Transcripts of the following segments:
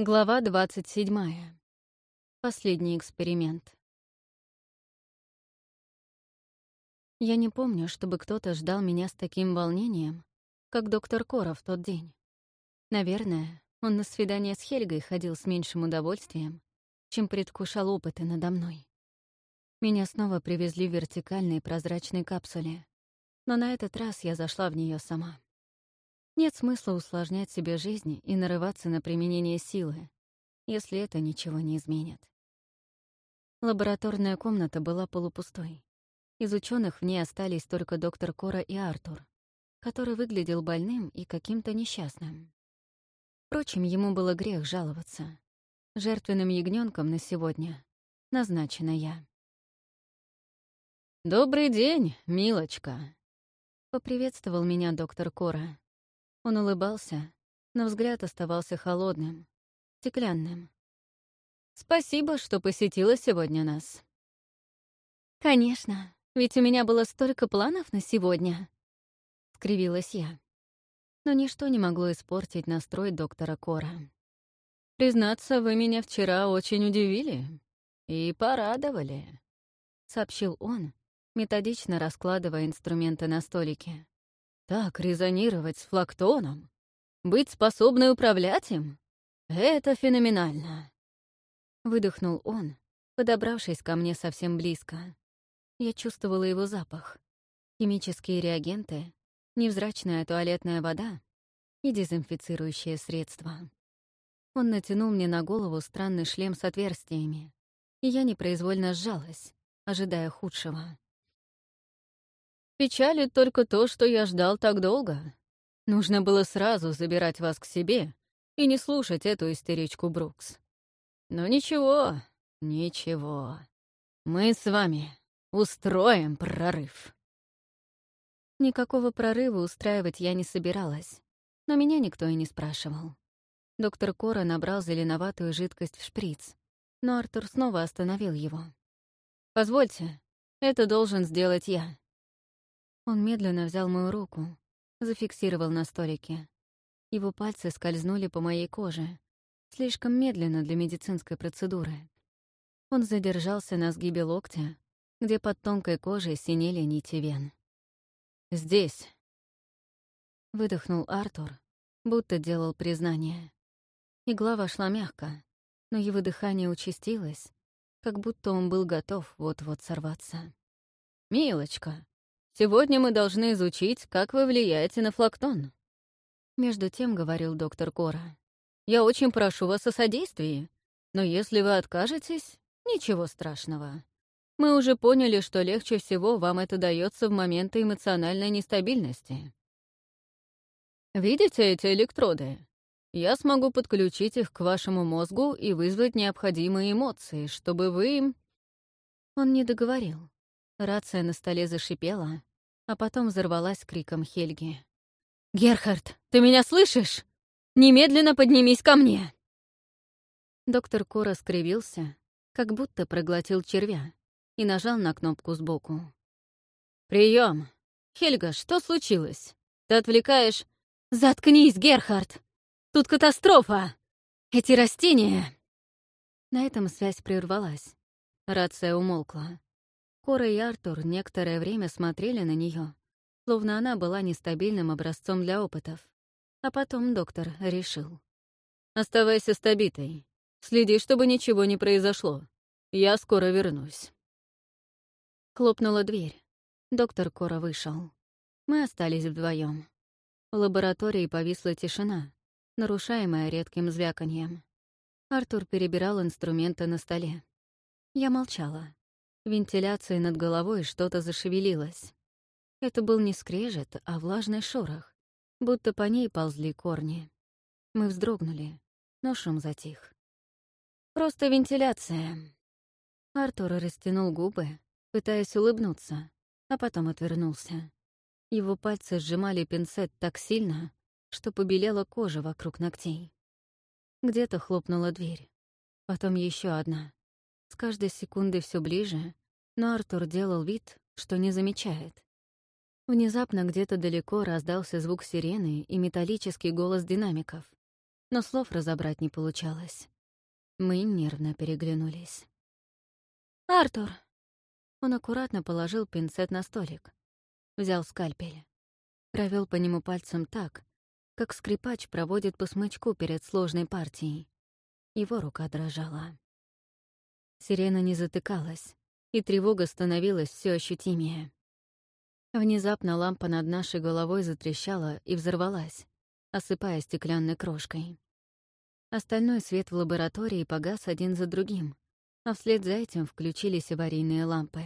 Глава 27. Последний эксперимент. Я не помню, чтобы кто-то ждал меня с таким волнением, как доктор Кора в тот день. Наверное, он на свидание с Хельгой ходил с меньшим удовольствием, чем предвкушал опыты надо мной. Меня снова привезли в вертикальной прозрачной капсуле, но на этот раз я зашла в нее сама. Нет смысла усложнять себе жизнь и нарываться на применение силы, если это ничего не изменит. Лабораторная комната была полупустой. Из ученых в ней остались только доктор Кора и Артур, который выглядел больным и каким-то несчастным. Впрочем, ему было грех жаловаться. Жертвенным ягненком на сегодня назначена я. «Добрый день, милочка!» — поприветствовал меня доктор Кора. Он улыбался, но взгляд оставался холодным, стеклянным. «Спасибо, что посетила сегодня нас». «Конечно, ведь у меня было столько планов на сегодня», — скривилась я. Но ничто не могло испортить настрой доктора Кора. «Признаться, вы меня вчера очень удивили и порадовали», — сообщил он, методично раскладывая инструменты на столике. Так резонировать с флактоном, быть способной управлять им — это феноменально. Выдохнул он, подобравшись ко мне совсем близко. Я чувствовала его запах. Химические реагенты, невзрачная туалетная вода и дезинфицирующее средство. Он натянул мне на голову странный шлем с отверстиями, и я непроизвольно сжалась, ожидая худшего. Печалит только то, что я ждал так долго. Нужно было сразу забирать вас к себе и не слушать эту истеричку Брукс. Но ничего, ничего. Мы с вами устроим прорыв. Никакого прорыва устраивать я не собиралась, но меня никто и не спрашивал. Доктор Кора набрал зеленоватую жидкость в шприц, но Артур снова остановил его. «Позвольте, это должен сделать я. Он медленно взял мою руку, зафиксировал на столике. Его пальцы скользнули по моей коже, слишком медленно для медицинской процедуры. Он задержался на сгибе локтя, где под тонкой кожей синели нити вен. «Здесь», — выдохнул Артур, будто делал признание. Игла вошла мягко, но его дыхание участилось, как будто он был готов вот-вот сорваться. «Милочка, Сегодня мы должны изучить, как вы влияете на флактон». Между тем говорил доктор Кора. «Я очень прошу вас о содействии, но если вы откажетесь, ничего страшного. Мы уже поняли, что легче всего вам это дается в моменты эмоциональной нестабильности. Видите эти электроды? Я смогу подключить их к вашему мозгу и вызвать необходимые эмоции, чтобы вы...» Он не договорил. Рация на столе зашипела, а потом взорвалась криком Хельги. «Герхард, ты меня слышишь? Немедленно поднимись ко мне!» Доктор Кора скривился, как будто проглотил червя, и нажал на кнопку сбоку. Прием. Хельга, что случилось? Ты отвлекаешь...» «Заткнись, Герхард! Тут катастрофа! Эти растения...» На этом связь прервалась. Рация умолкла. Кора и Артур некоторое время смотрели на нее, словно она была нестабильным образцом для опытов. А потом доктор решил. «Оставайся с. Следи, чтобы ничего не произошло. Я скоро вернусь». Хлопнула дверь. Доктор Кора вышел. Мы остались вдвоем. В лаборатории повисла тишина, нарушаемая редким звяканьем. Артур перебирал инструменты на столе. Я молчала. Вентиляции над головой что-то зашевелилось. Это был не скрежет, а влажный шорох, будто по ней ползли корни. Мы вздрогнули, но шум затих. «Просто вентиляция». Артур растянул губы, пытаясь улыбнуться, а потом отвернулся. Его пальцы сжимали пинцет так сильно, что побелела кожа вокруг ногтей. Где-то хлопнула дверь. Потом еще одна. С каждой секундой все ближе, но Артур делал вид, что не замечает. Внезапно где-то далеко раздался звук сирены и металлический голос динамиков. но слов разобрать не получалось. Мы нервно переглянулись. «Артур!» Он аккуратно положил пинцет на столик, взял скальпель, провел по нему пальцем так, как скрипач проводит по смычку перед сложной партией. Его рука дрожала. Сирена не затыкалась, и тревога становилась все ощутимее. Внезапно лампа над нашей головой затрещала и взорвалась, осыпая стеклянной крошкой. Остальной свет в лаборатории погас один за другим, а вслед за этим включились аварийные лампы.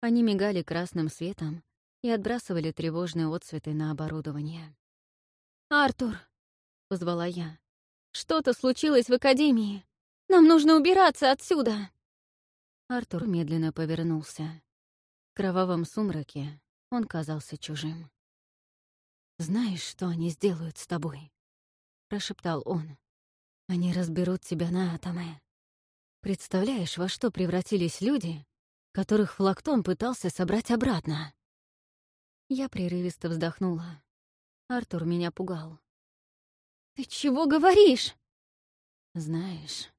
Они мигали красным светом и отбрасывали тревожные отцветы на оборудование. «Артур!» — позвала я. «Что-то случилось в Академии! Нам нужно убираться отсюда!» Артур медленно повернулся. В кровавом сумраке он казался чужим. «Знаешь, что они сделают с тобой?» — прошептал он. «Они разберут тебя на атомы. Представляешь, во что превратились люди, которых Флактон пытался собрать обратно?» Я прерывисто вздохнула. Артур меня пугал. «Ты чего говоришь?» «Знаешь...»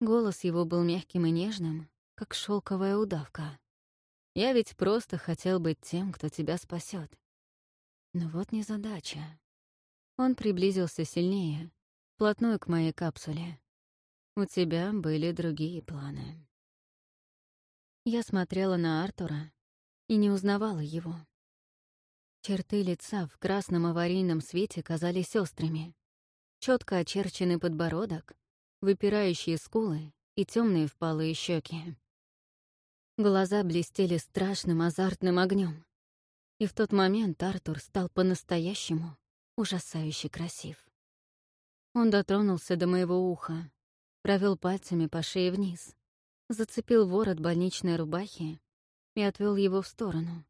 Голос его был мягким и нежным, как шелковая удавка. «Я ведь просто хотел быть тем, кто тебя спасет. Но вот незадача. Он приблизился сильнее, вплотную к моей капсуле. У тебя были другие планы. Я смотрела на Артура и не узнавала его. Черты лица в красном аварийном свете казались острыми. Четко очерченный подбородок, выпирающие скулы и темные впалые щеки. Глаза блестели страшным азартным огнем. И в тот момент Артур стал по-настоящему ужасающе красив. Он дотронулся до моего уха, провел пальцами по шее вниз, зацепил ворот больничной рубахи и отвел его в сторону,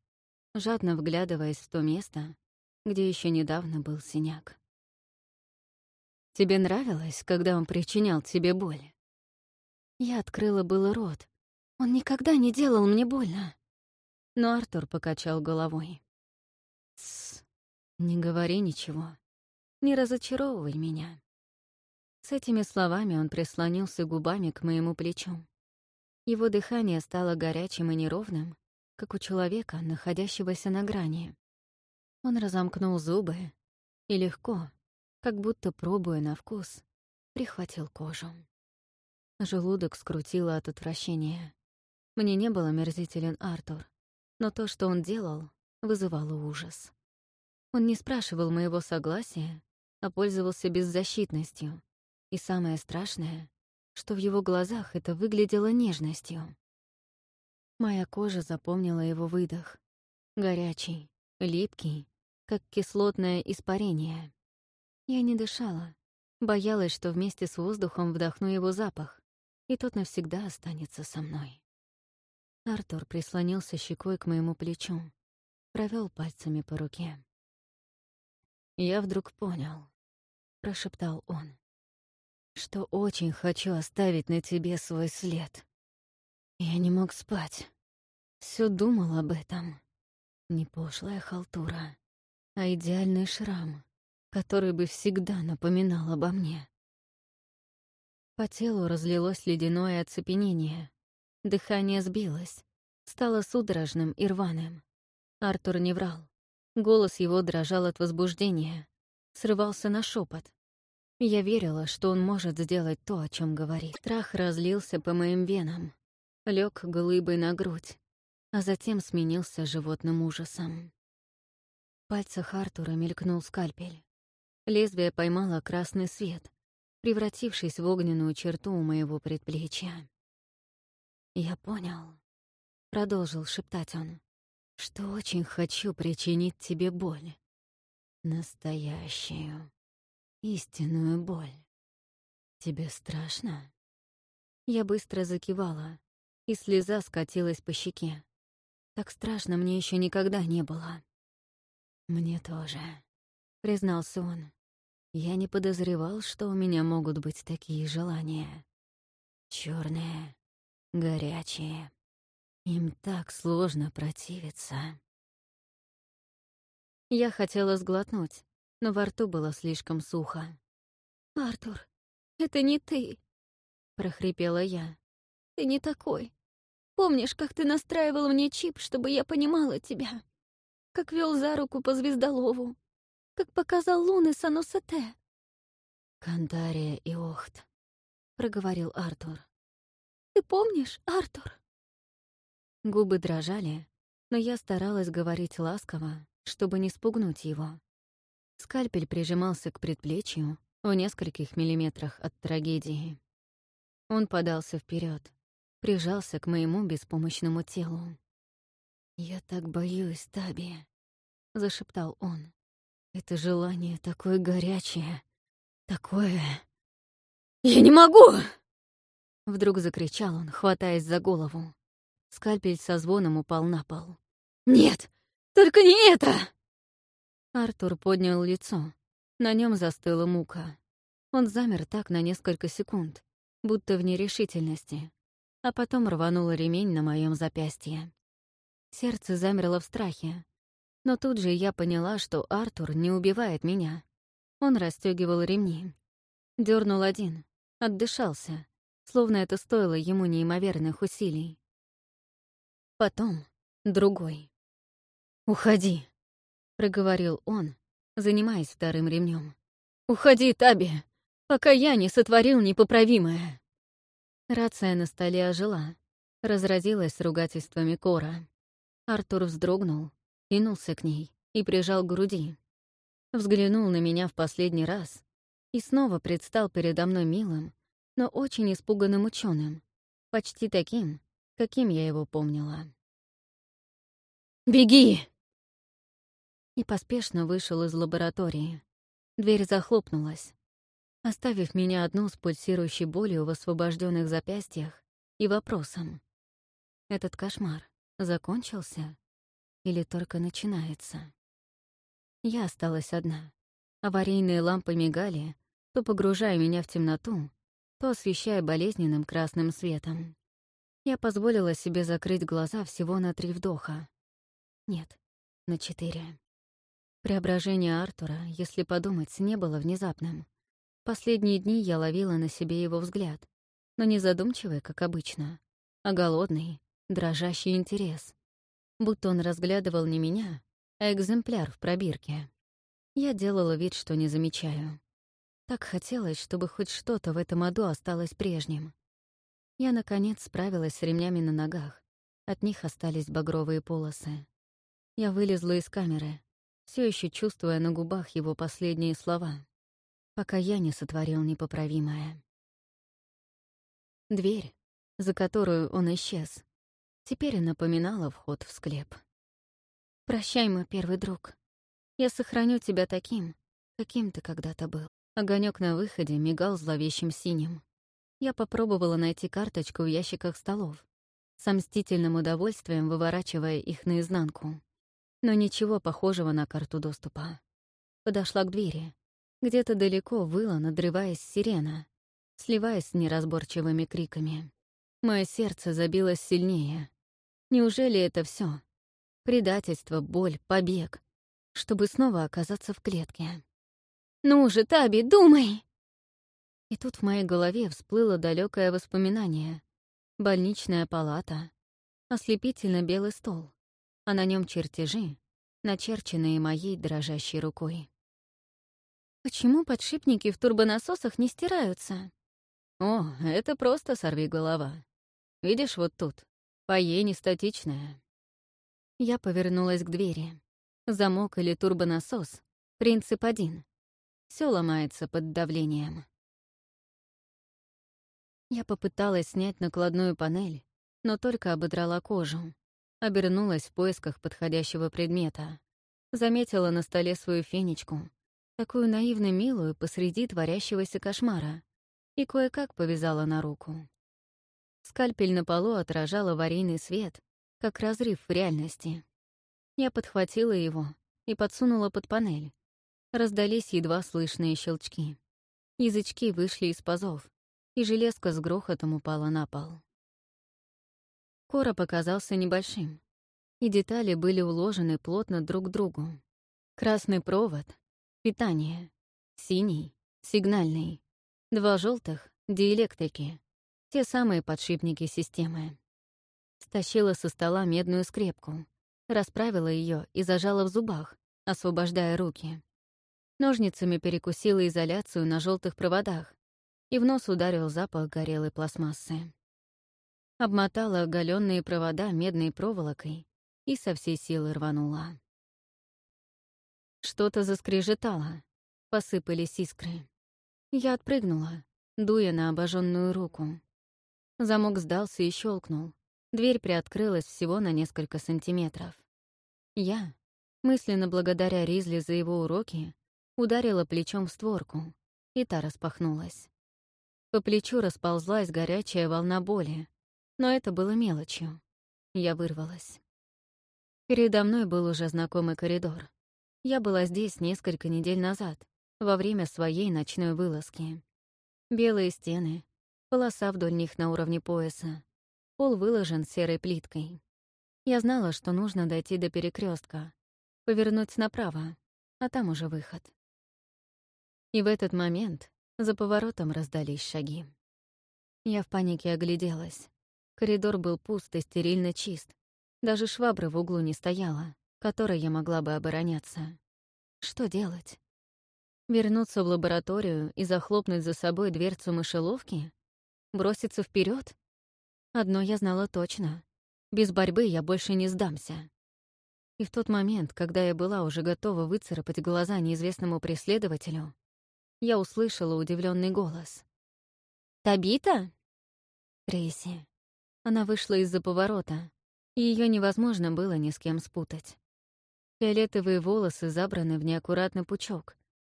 жадно вглядываясь в то место, где еще недавно был синяк. «Тебе нравилось, когда он причинял тебе боль?» Я открыла было рот. Он никогда не делал мне больно. Но Артур покачал головой. «Тссс, не говори ничего. Не разочаровывай меня». С этими словами он прислонился губами к моему плечу. Его дыхание стало горячим и неровным, как у человека, находящегося на грани. Он разомкнул зубы и легко, как будто пробуя на вкус, прихватил кожу. Желудок скрутило от отвращения. Мне не было мерзителен Артур, но то, что он делал, вызывало ужас. Он не спрашивал моего согласия, а пользовался беззащитностью. И самое страшное, что в его глазах это выглядело нежностью. Моя кожа запомнила его выдох. Горячий, липкий, как кислотное испарение. Я не дышала, боялась, что вместе с воздухом вдохну его запах, и тот навсегда останется со мной. Артур прислонился щекой к моему плечу, провел пальцами по руке. «Я вдруг понял», — прошептал он, «что очень хочу оставить на тебе свой след». Я не мог спать. Все думал об этом. Не пошлая халтура, а идеальный шрам, который бы всегда напоминал обо мне. По телу разлилось ледяное оцепенение. Дыхание сбилось, стало судорожным и рваным. Артур не врал. Голос его дрожал от возбуждения, срывался на шепот. Я верила, что он может сделать то, о чем говорит. Страх разлился по моим венам, лег глыбой на грудь, а затем сменился животным ужасом. В пальцах Артура мелькнул скальпель. Лезвие поймало красный свет, превратившись в огненную черту у моего предплечья. «Я понял», — продолжил шептать он, — «что очень хочу причинить тебе боль. Настоящую, истинную боль. Тебе страшно?» Я быстро закивала, и слеза скатилась по щеке. Так страшно мне еще никогда не было. «Мне тоже», — признался он. «Я не подозревал, что у меня могут быть такие желания. Черные, горячие. Им так сложно противиться». Я хотела сглотнуть, но во рту было слишком сухо. «Артур, это не ты», — прохрипела я. «Ты не такой. Помнишь, как ты настраивал мне чип, чтобы я понимала тебя? Как вел за руку по звездолову? Как показал луны Санусете?» «Кантария и Охт», — проговорил Артур. «Ты помнишь, Артур?» Губы дрожали, но я старалась говорить ласково, чтобы не спугнуть его. Скальпель прижимался к предплечью в нескольких миллиметрах от трагедии. Он подался вперед, прижался к моему беспомощному телу. «Я так боюсь, Таби», — зашептал он. «Это желание такое горячее, такое...» «Я не могу!» Вдруг закричал он, хватаясь за голову. Скальпель со звоном упал на пол. «Нет! Только не это!» Артур поднял лицо. На нем застыла мука. Он замер так на несколько секунд, будто в нерешительности, а потом рванул ремень на моем запястье. Сердце замерло в страхе, но тут же я поняла, что Артур не убивает меня. Он расстегивал ремни. дернул один, отдышался, словно это стоило ему неимоверных усилий. Потом другой. «Уходи», — проговорил он, занимаясь вторым ремнем. «Уходи, Таби, пока я не сотворил непоправимое». Рация на столе ожила, разразилась ругательствами Кора. Артур вздрогнул, кинулся к ней и прижал к груди. Взглянул на меня в последний раз и снова предстал передо мной милым, но очень испуганным ученым, почти таким, каким я его помнила. «Беги!» И поспешно вышел из лаборатории. Дверь захлопнулась, оставив меня одну с пульсирующей болью в освобожденных запястьях и вопросом. Этот кошмар закончился или только начинается? Я осталась одна. Аварийные лампы мигали, то погружая меня в темноту, то освещая болезненным красным светом. Я позволила себе закрыть глаза всего на три вдоха. Нет, на четыре. Преображение Артура, если подумать, не было внезапным. Последние дни я ловила на себе его взгляд, но не задумчивый, как обычно, а голодный, дрожащий интерес. Будто он разглядывал не меня, а экземпляр в пробирке. Я делала вид, что не замечаю. Так хотелось, чтобы хоть что-то в этом аду осталось прежним. Я, наконец, справилась с ремнями на ногах. От них остались багровые полосы. Я вылезла из камеры, все еще чувствуя на губах его последние слова, пока я не сотворил непоправимое. Дверь, за которую он исчез, теперь напоминала вход в склеп. «Прощай, мой первый друг. Я сохраню тебя таким, каким ты когда-то был». Огонек на выходе мигал зловещим синим. Я попробовала найти карточку в ящиках столов, с мстительным удовольствием выворачивая их наизнанку. Но ничего похожего на карту доступа. Подошла к двери. Где-то далеко выла, надрываясь сирена, сливаясь с неразборчивыми криками. Мое сердце забилось сильнее. Неужели это все? Предательство, боль, побег, чтобы снова оказаться в клетке. «Ну же, Таби, думай!» И тут в моей голове всплыло далекое воспоминание. Больничная палата, ослепительно белый стол, а на нем чертежи, начерченные моей дрожащей рукой. Почему подшипники в турбонасосах не стираются? О, это просто сорви голова. Видишь, вот тут. Пое не статичная. Я повернулась к двери. Замок или турбонасос — принцип один. Все ломается под давлением. Я попыталась снять накладную панель, но только ободрала кожу. Обернулась в поисках подходящего предмета. Заметила на столе свою фенечку, такую наивно милую посреди творящегося кошмара, и кое-как повязала на руку. Скальпель на полу отражал аварийный свет, как разрыв в реальности. Я подхватила его и подсунула под панель, Раздались едва слышные щелчки. Язычки вышли из пазов, и железка с грохотом упала на пол. Короб оказался небольшим, и детали были уложены плотно друг к другу. Красный провод — питание, синий — сигнальный, Два желтых — диэлектрики, те самые подшипники системы. Стащила со стола медную скрепку, расправила ее и зажала в зубах, освобождая руки. Ножницами перекусила изоляцию на желтых проводах, и в нос ударил запах горелой пластмассы. Обмотала оголенные провода медной проволокой и со всей силы рванула. Что-то заскрежетало, посыпались искры. Я отпрыгнула, дуя на обожженную руку. Замок сдался и щелкнул. Дверь приоткрылась всего на несколько сантиметров. Я, мысленно благодаря Ризли за его уроки, ударила плечом в створку, и та распахнулась. По плечу расползлась горячая волна боли, но это было мелочью. Я вырвалась. Передо мной был уже знакомый коридор. Я была здесь несколько недель назад, во время своей ночной вылазки. Белые стены, полоса вдоль них на уровне пояса, пол выложен серой плиткой. Я знала, что нужно дойти до перекрестка, повернуть направо, а там уже выход. И в этот момент за поворотом раздались шаги. Я в панике огляделась. Коридор был пуст и стерильно чист. Даже швабры в углу не стояла, которой я могла бы обороняться. Что делать? Вернуться в лабораторию и захлопнуть за собой дверцу мышеловки? Броситься вперед? Одно я знала точно. Без борьбы я больше не сдамся. И в тот момент, когда я была уже готова выцарапать глаза неизвестному преследователю, я услышала удивленный голос. «Табита?» Трейси. Она вышла из-за поворота, и ее невозможно было ни с кем спутать. Фиолетовые волосы забраны в неаккуратный пучок,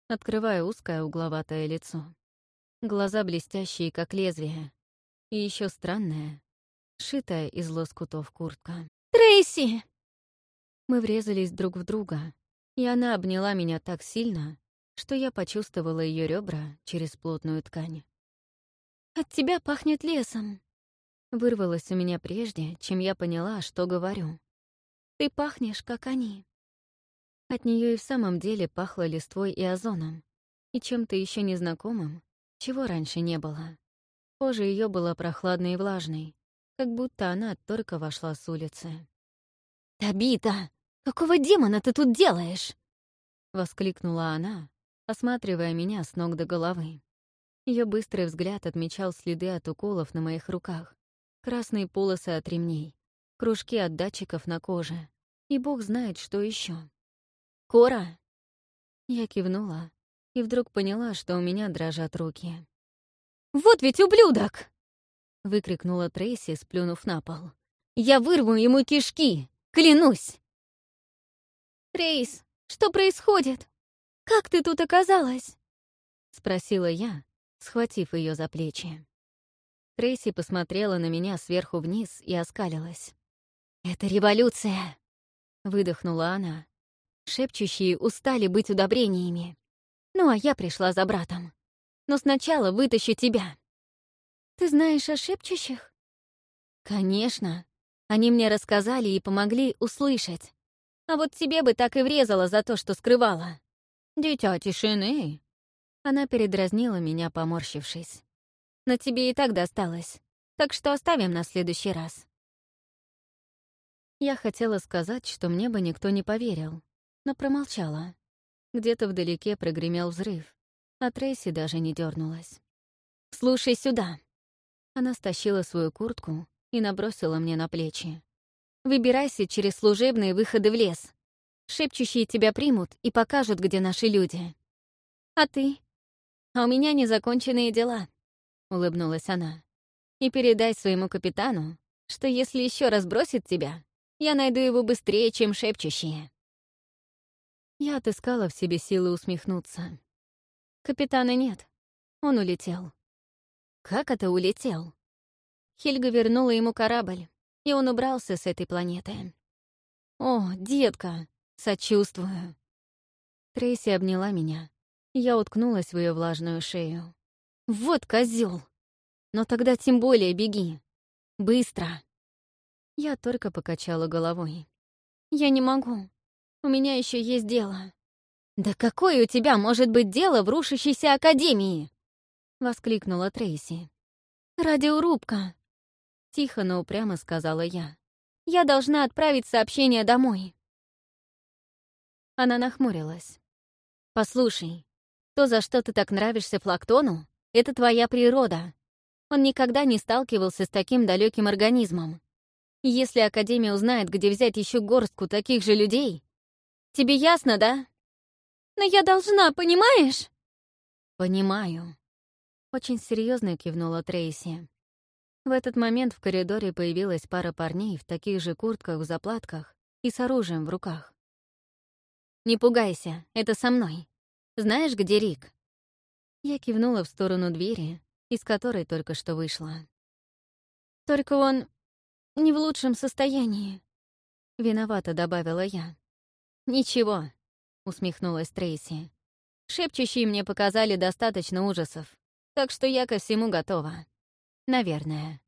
открывая узкое угловатое лицо. Глаза блестящие, как лезвие. И еще странная, шитая из лоскутов куртка. «Трейси!» Мы врезались друг в друга, и она обняла меня так сильно, что я почувствовала ее ребра через плотную ткань. «От тебя пахнет лесом», Вырвалось у меня прежде, чем я поняла, что говорю. «Ты пахнешь, как они». От нее и в самом деле пахло листвой и озоном, и чем-то еще незнакомым, чего раньше не было. Кожа ее была прохладной и влажной, как будто она только вошла с улицы. «Табита, какого демона ты тут делаешь?» — воскликнула она, осматривая меня с ног до головы. Ее быстрый взгляд отмечал следы от уколов на моих руках, красные полосы от ремней, кружки от датчиков на коже, и бог знает, что еще. «Кора!» Я кивнула и вдруг поняла, что у меня дрожат руки. «Вот ведь ублюдок!» — выкрикнула Трейси, сплюнув на пол. «Я вырву ему кишки! Клянусь!» «Трейс, что происходит? Как ты тут оказалась?» — спросила я, схватив ее за плечи. Трейси посмотрела на меня сверху вниз и оскалилась. «Это революция!» — выдохнула она. Шепчущие устали быть удобрениями. Ну, а я пришла за братом. Но сначала вытащу тебя. «Ты знаешь о шепчущих?» «Конечно. Они мне рассказали и помогли услышать. А вот тебе бы так и врезала за то, что скрывала». «Дитя тишины!» Она передразнила меня, поморщившись. Но тебе и так досталось, так что оставим на следующий раз. Я хотела сказать, что мне бы никто не поверил, но промолчала. Где-то вдалеке прогремел взрыв, а Трейси даже не дернулась. «Слушай сюда!» Она стащила свою куртку и набросила мне на плечи. «Выбирайся через служебные выходы в лес. Шепчущие тебя примут и покажут, где наши люди. А ты? А у меня незаконченные дела. — улыбнулась она. «И передай своему капитану, что если еще раз бросит тебя, я найду его быстрее, чем шепчущие». Я отыскала в себе силы усмехнуться. Капитана нет. Он улетел. Как это улетел? Хельга вернула ему корабль, и он убрался с этой планеты. «О, детка, сочувствую». Трейси обняла меня. Я уткнулась в ее влажную шею. Вот козел. Но тогда тем более беги. Быстро. Я только покачала головой. Я не могу. У меня еще есть дело. Да какое у тебя может быть дело в рушащейся академии? — воскликнула Трейси. «Радиорубка!» — тихо, но упрямо сказала я. «Я должна отправить сообщение домой». Она нахмурилась. «Послушай, то, за что ты так нравишься Флактону, — это твоя природа. Он никогда не сталкивался с таким далеким организмом. Если Академия узнает, где взять еще горстку таких же людей... Тебе ясно, да? Но я должна, понимаешь? Понимаю. Очень серьезно кивнула Трейси. В этот момент в коридоре появилась пара парней в таких же куртках в заплатках и с оружием в руках. «Не пугайся, это со мной. Знаешь, где Рик?» Я кивнула в сторону двери, из которой только что вышла. «Только он не в лучшем состоянии», — виновато добавила я. «Ничего», — усмехнулась Трейси. «Шепчущие мне показали достаточно ужасов, так что я ко всему готова. Наверное.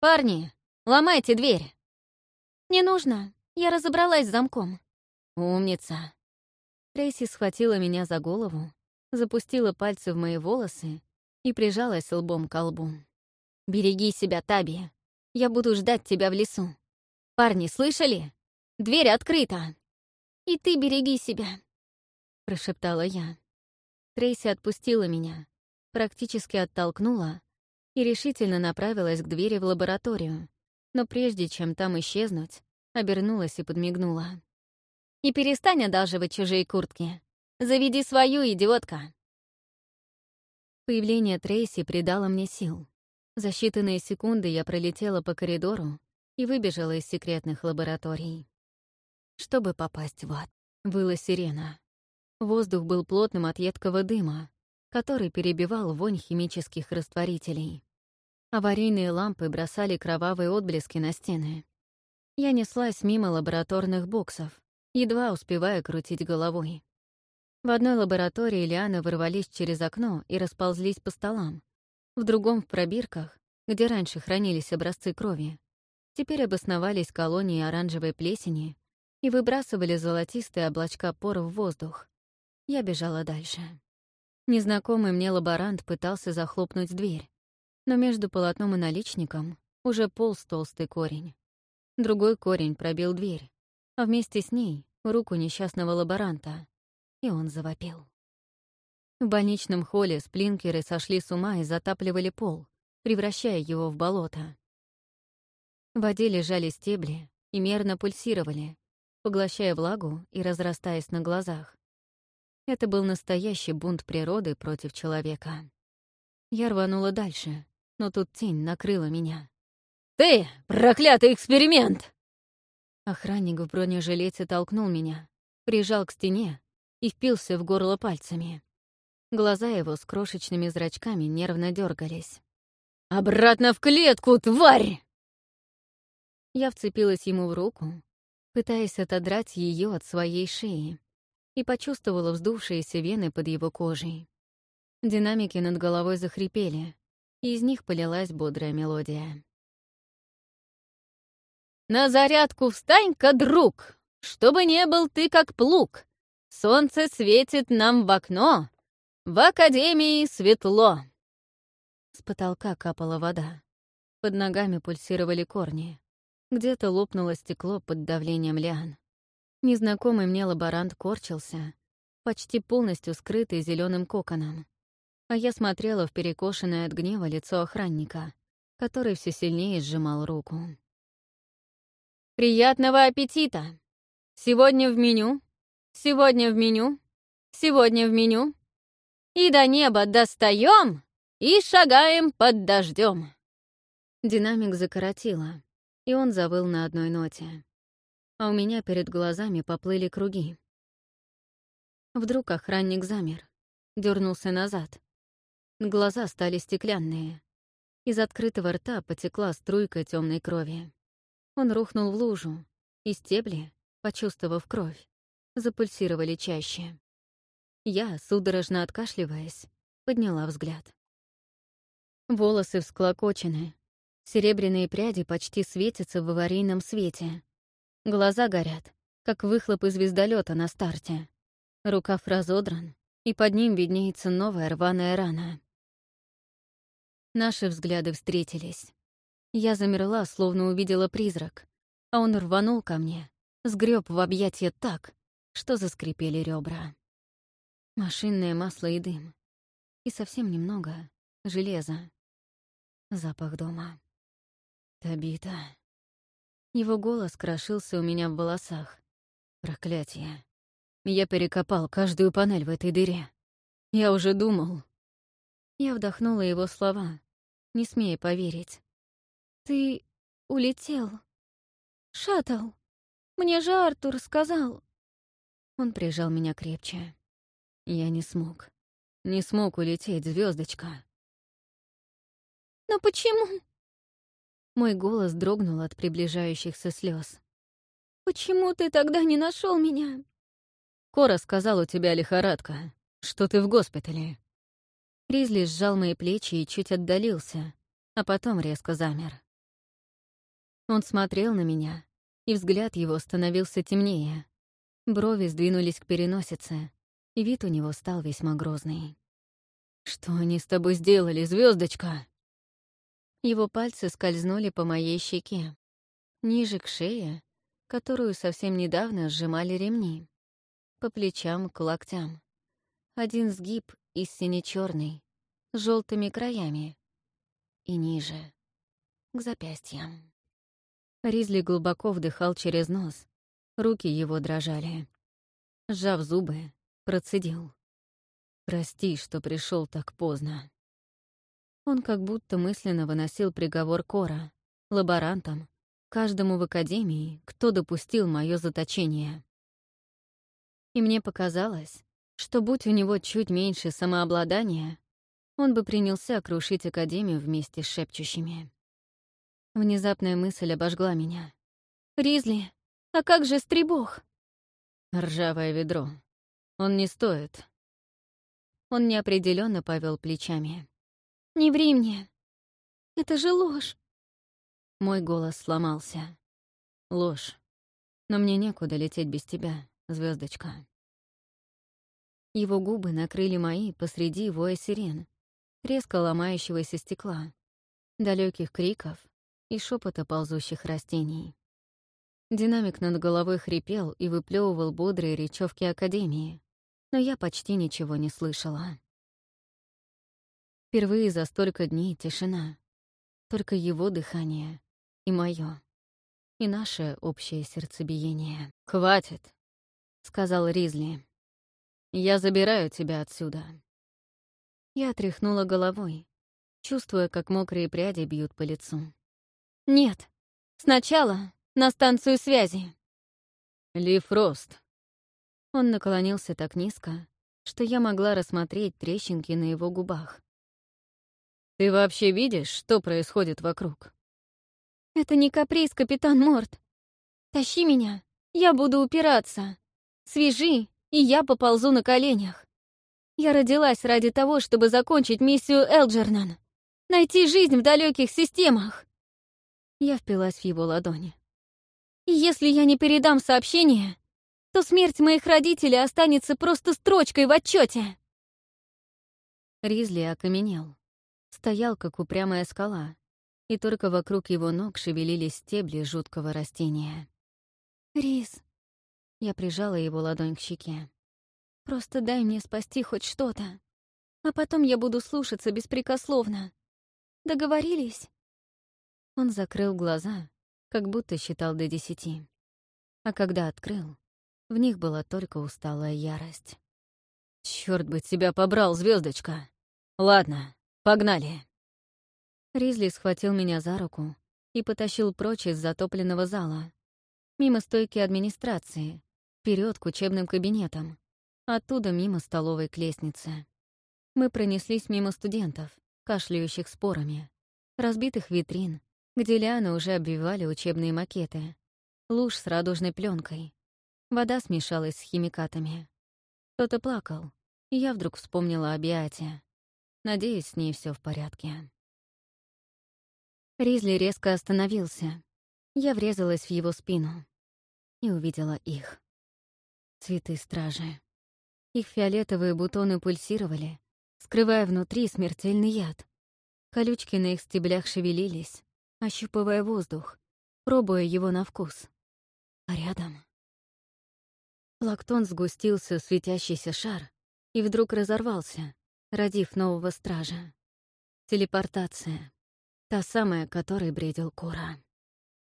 Парни, ломайте дверь!» «Не нужно, я разобралась с замком». «Умница». Трейси схватила меня за голову, запустила пальцы в мои волосы и прижалась лбом к лбу. «Береги себя, Таби. Я буду ждать тебя в лесу. Парни, слышали? Дверь открыта!» «И ты береги себя», — прошептала я. Трейси отпустила меня, практически оттолкнула и решительно направилась к двери в лабораторию, но прежде чем там исчезнуть, обернулась и подмигнула. «И перестань одалживать чужие куртки. Заведи свою, идиотка!» Появление Трейси придало мне сил. За считанные секунды я пролетела по коридору и выбежала из секретных лабораторий чтобы попасть в ад. Выла сирена. Воздух был плотным от едкого дыма, который перебивал вонь химических растворителей. Аварийные лампы бросали кровавые отблески на стены. Я неслась мимо лабораторных боксов, едва успевая крутить головой. В одной лаборатории лианы вырвались через окно и расползлись по столам. В другом — в пробирках, где раньше хранились образцы крови. Теперь обосновались колонии оранжевой плесени и выбрасывали золотистые облачка пор в воздух. Я бежала дальше. Незнакомый мне лаборант пытался захлопнуть дверь, но между полотном и наличником уже полз толстый корень. Другой корень пробил дверь, а вместе с ней — руку несчастного лаборанта, и он завопил. В больничном холле сплинкеры сошли с ума и затапливали пол, превращая его в болото. В воде лежали стебли и мерно пульсировали, поглощая влагу и разрастаясь на глазах. Это был настоящий бунт природы против человека. Я рванула дальше, но тут тень накрыла меня. «Ты, проклятый эксперимент!» Охранник в бронежилете толкнул меня, прижал к стене и впился в горло пальцами. Глаза его с крошечными зрачками нервно дергались. «Обратно в клетку, тварь!» Я вцепилась ему в руку, пытаясь отодрать ее от своей шеи, и почувствовала вздувшиеся вены под его кожей. Динамики над головой захрипели, и из них полилась бодрая мелодия. «На зарядку встань-ка, друг, чтобы не был ты как плуг. Солнце светит нам в окно, в академии светло». С потолка капала вода. Под ногами пульсировали корни. Где-то лопнуло стекло под давлением лиан. Незнакомый мне лаборант корчился, почти полностью скрытый зеленым коконом. А я смотрела в перекошенное от гнева лицо охранника, который все сильнее сжимал руку. «Приятного аппетита! Сегодня в меню, сегодня в меню, сегодня в меню. И до неба достаем и шагаем под дождем. Динамик закоротило, и он завыл на одной ноте. А у меня перед глазами поплыли круги. Вдруг охранник замер, дернулся назад. Глаза стали стеклянные. Из открытого рта потекла струйка темной крови. Он рухнул в лужу, и стебли, почувствовав кровь, запульсировали чаще. Я, судорожно откашливаясь, подняла взгляд. Волосы всклокочены, Серебряные пряди почти светятся в аварийном свете. Глаза горят, как выхлоп из звездолета на старте. Рукав разодран, и под ним виднеется новая рваная рана. Наши взгляды встретились. Я замерла, словно увидела призрак, а он рванул ко мне, сгреб в объятия так, что заскрипели ребра. Машинное масло и дым. И совсем немного железа. Запах дома. Табита. Его голос крошился у меня в волосах. Проклятие. Я перекопал каждую панель в этой дыре. Я уже думал. Я вдохнула его слова, не смея поверить. «Ты улетел. Шаттл. Мне же Артур сказал». Он прижал меня крепче. Я не смог. Не смог улететь, звездочка. «Но почему?» Мой голос дрогнул от приближающихся слез. «Почему ты тогда не нашел меня?» Кора сказал, у тебя лихорадка, что ты в госпитале. Ризли сжал мои плечи и чуть отдалился, а потом резко замер. Он смотрел на меня, и взгляд его становился темнее. Брови сдвинулись к переносице, и вид у него стал весьма грозный. «Что они с тобой сделали, звездочка? Его пальцы скользнули по моей щеке, ниже к шее, которую совсем недавно сжимали ремни, по плечам к локтям. Один сгиб из сине черный с желтыми краями, и ниже, к запястьям. Ризли глубоко вдыхал через нос, руки его дрожали. Сжав зубы, процедил. «Прости, что пришел так поздно». Он как будто мысленно выносил приговор Кора, лаборантам, каждому в академии, кто допустил мое заточение. И мне показалось, что будь у него чуть меньше самообладания, он бы принялся крушить академию вместе с шепчущими. Внезапная мысль обожгла меня. «Ризли, а как же стребох?» «Ржавое ведро. Он не стоит». Он неопределенно повел плечами. Не ври мне. Это же ложь. Мой голос сломался. Ложь. Но мне некуда лететь без тебя, звездочка. Его губы накрыли мои посреди воя сирен, резко ломающегося стекла, далеких криков и шепота ползущих растений. Динамик над головой хрипел и выплевывал бодрые речевки Академии, но я почти ничего не слышала. Впервые за столько дней тишина. Только его дыхание и мое, и наше общее сердцебиение. «Хватит», — сказал Ризли. «Я забираю тебя отсюда». Я тряхнула головой, чувствуя, как мокрые пряди бьют по лицу. «Нет, сначала на станцию связи». «Ли Фрост». Он наклонился так низко, что я могла рассмотреть трещинки на его губах. Ты вообще видишь, что происходит вокруг? Это не каприз, капитан Морт. Тащи меня, я буду упираться. Свяжи, и я поползу на коленях. Я родилась ради того, чтобы закончить миссию Элджернан. Найти жизнь в далеких системах. Я впилась в его ладони. И если я не передам сообщение, то смерть моих родителей останется просто строчкой в отчете. Ризли окаменел стоял, как упрямая скала, и только вокруг его ног шевелились стебли жуткого растения. «Рис!» Я прижала его ладонь к щеке. «Просто дай мне спасти хоть что-то, а потом я буду слушаться беспрекословно. Договорились?» Он закрыл глаза, как будто считал до десяти. А когда открыл, в них была только усталая ярость. Черт бы тебя побрал, звездочка! Ладно, Погнали!» Ризли схватил меня за руку и потащил прочь из затопленного зала, мимо стойки администрации, вперед к учебным кабинетам, оттуда мимо столовой к лестнице. Мы пронеслись мимо студентов, кашляющих спорами, разбитых витрин, где лианы уже обвивали учебные макеты, луж с радужной пленкой. Вода смешалась с химикатами. Кто-то плакал, и я вдруг вспомнила о Биате. Надеюсь, с ней все в порядке. Ризли резко остановился. Я врезалась в его спину и увидела их. Цветы стражи. Их фиолетовые бутоны пульсировали, скрывая внутри смертельный яд. Колючки на их стеблях шевелились, ощупывая воздух, пробуя его на вкус. А рядом... Лактон сгустился в светящийся шар и вдруг разорвался, родив нового стража. Телепортация. Та самая, которой бредил Кора.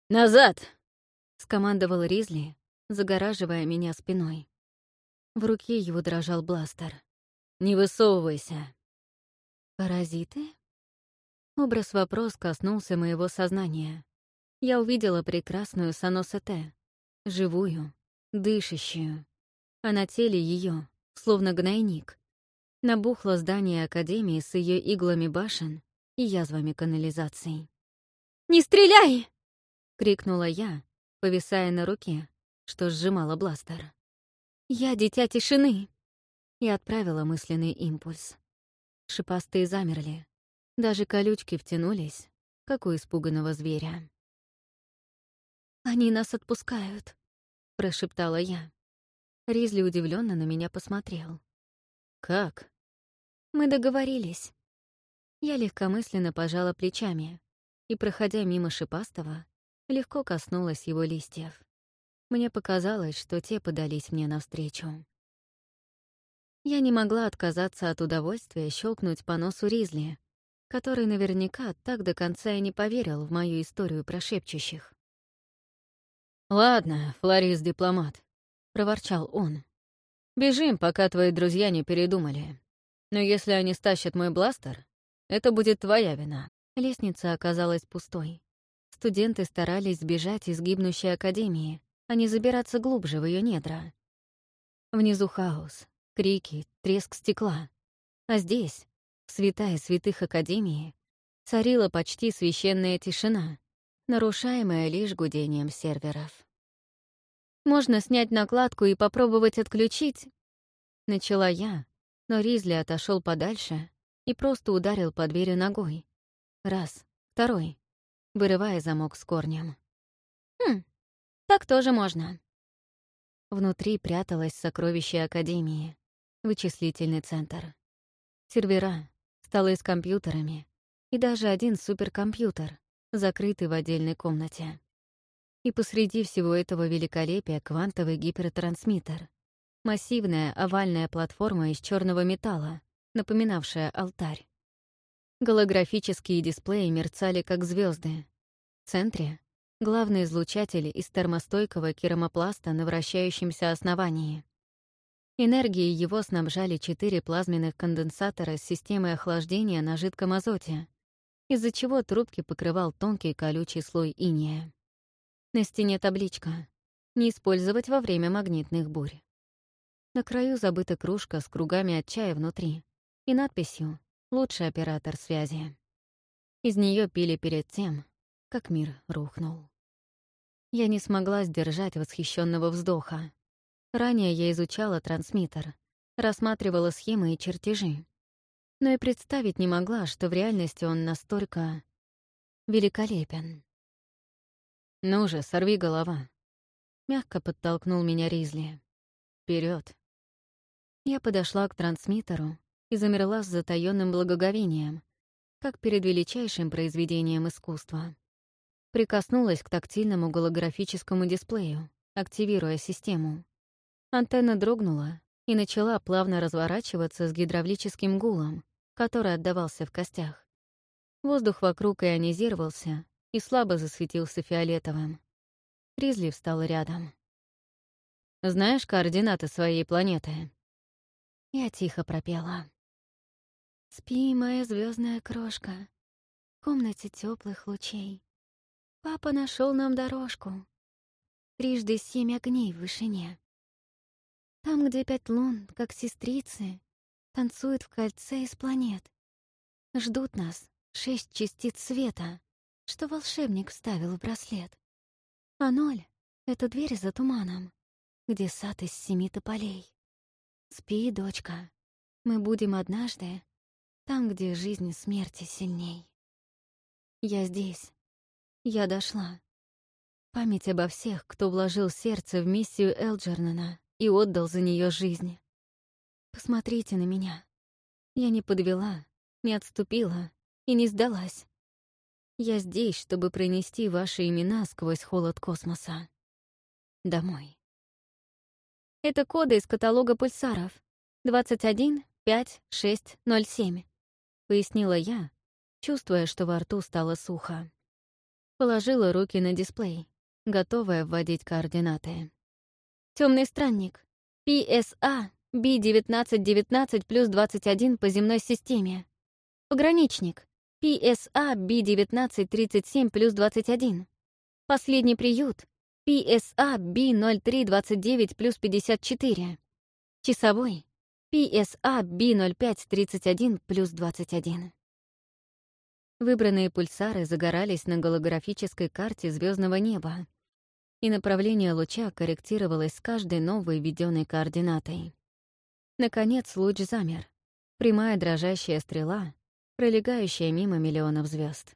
«Назад!» — скомандовал Ризли, загораживая меня спиной. В руке его дрожал бластер. «Не высовывайся!» «Паразиты?» Образ-вопрос коснулся моего сознания. Я увидела прекрасную Саносете, живую, дышащую. А на теле ее, словно гнойник, набухло здание Академии с ее иглами башен и язвами канализаций. «Не стреляй!» — крикнула я, повисая на руке, что сжимала бластер. «Я дитя тишины!» И отправила мысленный импульс. Шипастые замерли. Даже колючки втянулись, как у испуганного зверя. «Они нас отпускают», — прошептала я. Ризли удивленно на меня посмотрел. «Как?» «Мы договорились». Я легкомысленно пожала плечами и, проходя мимо шипастого, легко коснулась его листьев. Мне показалось, что те подались мне навстречу. Я не могла отказаться от удовольствия щелкнуть по носу Ризли, который наверняка так до конца и не поверил в мою историю про шепчущих. «Ладно, Флорис-дипломат», — проворчал он. «Бежим, пока твои друзья не передумали. Но если они стащат мой бластер, это будет твоя вина». Лестница оказалась пустой. Студенты старались сбежать из гибнущей академии, а не забираться глубже в ее недра. Внизу хаос, крики, треск стекла. А здесь, в святая святых Академии, царила почти священная тишина, нарушаемая лишь гудением серверов. Можно снять накладку и попробовать отключить. Начала я, но Ризли отошел подальше и просто ударил по двери ногой. Раз, второй, вырывая замок с корнем. Хм, так тоже можно. Внутри пряталось сокровище Академии, вычислительный центр. Сервера, столы с компьютерами и даже один суперкомпьютер, закрытый в отдельной комнате. И посреди всего этого великолепия квантовый гипертрансмиттер. Массивная овальная платформа из черного металла, напоминавшая алтарь. Голографические дисплеи мерцали, как звезды. В центре — главный излучатель из термостойкого керамопласта на вращающемся основании. Энергией его снабжали четыре плазменных конденсатора с системой охлаждения на жидком азоте, из-за чего трубки покрывал тонкий колючий слой иния. На стене табличка «Не использовать во время магнитных бурь». На краю забыта кружка с кругами от чая внутри и надписью «Лучший оператор связи». Из нее пили перед тем, как мир рухнул. Я не смогла сдержать восхищенного вздоха. Ранее я изучала трансмиттер, рассматривала схемы и чертежи. Но и представить не могла, что в реальности он настолько великолепен. «Ну же, сорви голова!» Мягко подтолкнул меня Ризли. Вперед. Я подошла к трансмиттеру и замерла с затаённым благоговением, как перед величайшим произведением искусства. Прикоснулась к тактильному голографическому дисплею, активируя систему. Антенна дрогнула и начала плавно разворачиваться с гидравлическим гулом, который отдавался в костях. Воздух вокруг ионизировался, и слабо засветился фиолетовым. Ризли встал рядом. «Знаешь координаты своей планеты?» Я тихо пропела. «Спи, моя звездная крошка, в комнате теплых лучей. Папа нашел нам дорожку. Трижды семь огней в вышине. Там, где пять лун, как сестрицы, танцуют в кольце из планет. Ждут нас шесть частиц света, что волшебник вставил в браслет. А ноль — это дверь за туманом, где сад из семи тополей. Спи, дочка, мы будем однажды там, где жизнь смерти сильней. Я здесь. Я дошла. Память обо всех, кто вложил сердце в миссию Элджернана и отдал за нее жизнь. Посмотрите на меня. Я не подвела, не отступила, и не сдалась. Я здесь, чтобы пронести ваши имена сквозь холод космоса. Домой. Это коды из каталога пульсаров. 21 5 6 0 7, пояснила я, чувствуя, что во рту стало сухо. Положила руки на дисплей, готовая вводить координаты. Темный странник. PSA B1919 плюс 21 по земной системе. Пограничник. PSA B1937 плюс 21. Последний приют. PSA B0329 плюс 54. Часовой. PSA B0531 плюс 21. Выбранные пульсары загорались на голографической карте звездного неба, и направление луча корректировалось с каждой новой введенной координатой. Наконец луч замер. Прямая дрожащая стрела, пролегающая мимо миллионов звезд.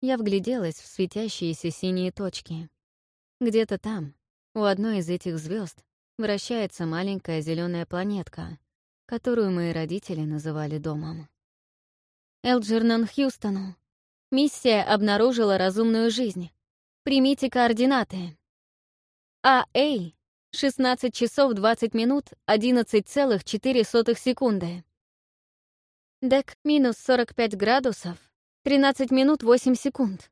Я вгляделась в светящиеся синие точки. Где-то там, у одной из этих звезд, вращается маленькая зеленая планетка, которую мои родители называли домом. Элджернан Хьюстону. Миссия обнаружила разумную жизнь. Примите координаты. АЭ 16 часов 20 минут 11,4 секунды. Дек минус 45 градусов, 13 минут 8 секунд.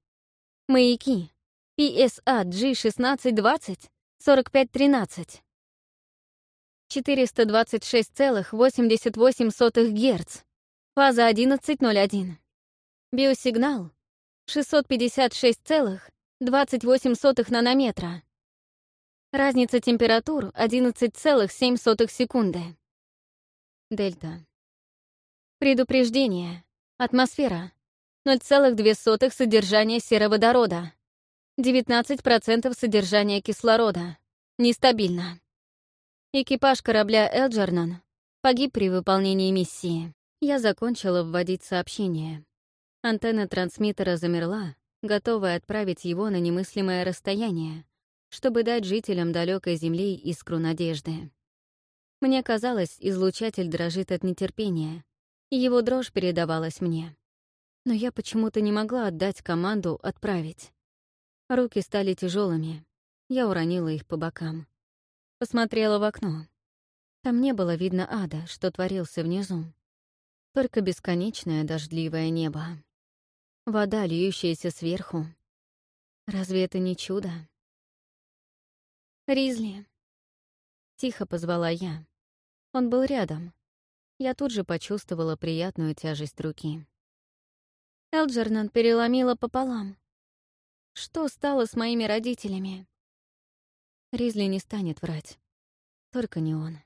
Маяки. PSA G1620, 4513. 426,88 Гц. Фаза 11.01. Биосигнал 656,28 нанометра. Разница температур 11,7 секунды. Дельта. Предупреждение. Атмосфера. 0,2 содержания сероводорода. 19% содержания кислорода. Нестабильно. Экипаж корабля «Элджернан» погиб при выполнении миссии. Я закончила вводить сообщение. Антенна трансмиттера замерла, готовая отправить его на немыслимое расстояние, чтобы дать жителям далекой Земли искру надежды. Мне казалось, излучатель дрожит от нетерпения, и его дрожь передавалась мне. Но я почему-то не могла отдать команду «отправить». Руки стали тяжелыми. Я уронила их по бокам. Посмотрела в окно. Там не было видно ада, что творился внизу. Только бесконечное дождливое небо. Вода, льющаяся сверху. Разве это не чудо? «Ризли!» Тихо позвала я. Он был рядом, я тут же почувствовала приятную тяжесть руки. Элджернан переломила пополам. Что стало с моими родителями? Ризли не станет врать. Только не он.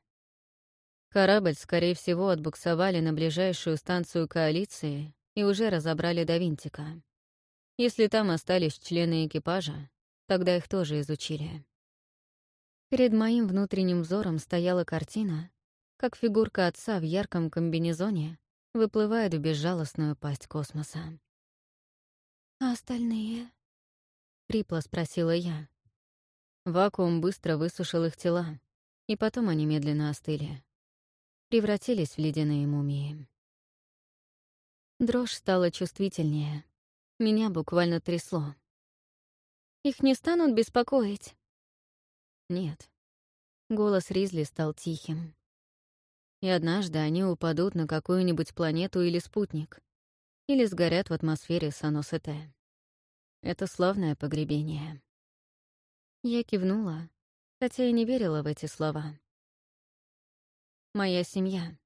Корабль, скорее всего, отбуксовали на ближайшую станцию коалиции и уже разобрали до винтика. Если там остались члены экипажа, тогда их тоже изучили. Перед моим внутренним взором стояла картина, как фигурка отца в ярком комбинезоне выплывает в безжалостную пасть космоса. «А остальные?» — хрипло спросила я. Вакуум быстро высушил их тела, и потом они медленно остыли. Превратились в ледяные мумии. Дрожь стала чувствительнее. Меня буквально трясло. «Их не станут беспокоить?» «Нет». Голос Ризли стал тихим и однажды они упадут на какую-нибудь планету или спутник, или сгорят в атмосфере Саносете. Это славное погребение. Я кивнула, хотя и не верила в эти слова. Моя семья.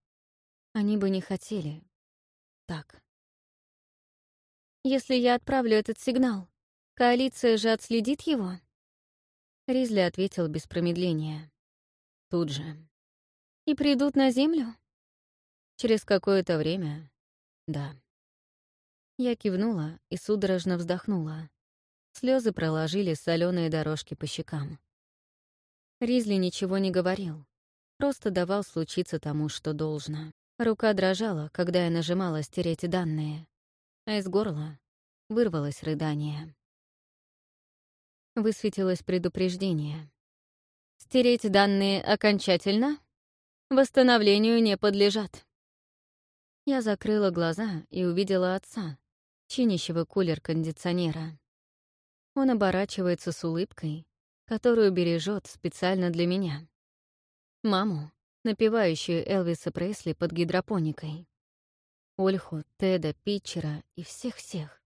Они бы не хотели. Так. Если я отправлю этот сигнал, коалиция же отследит его? Ризли ответил без промедления. Тут же. И придут на Землю? Через какое-то время, да. Я кивнула и судорожно вздохнула. Слезы проложили соленые дорожки по щекам. Ризли ничего не говорил, просто давал случиться тому, что должно. Рука дрожала, когда я нажимала «стереть данные», а из горла вырвалось рыдание. Высветилось предупреждение. «Стереть данные окончательно?» Восстановлению не подлежат. Я закрыла глаза и увидела отца, чинящего кулер кондиционера. Он оборачивается с улыбкой, которую бережет специально для меня. Маму, напевающую Элвиса Пресли под гидропоникой. Ольху, Теда, Питчера и всех-всех.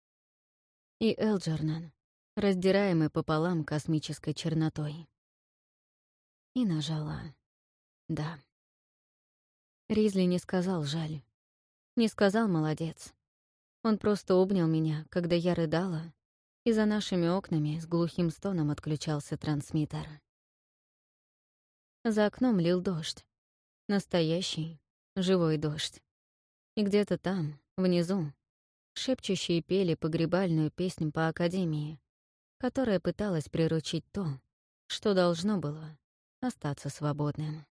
И Элджернан, раздираемый пополам космической чернотой. И нажала «Да». Ризли не сказал «жаль». Не сказал «молодец». Он просто обнял меня, когда я рыдала, и за нашими окнами с глухим стоном отключался трансмиттер. За окном лил дождь. Настоящий, живой дождь. И где-то там, внизу, шепчущие пели погребальную песню по Академии, которая пыталась приручить то, что должно было остаться свободным.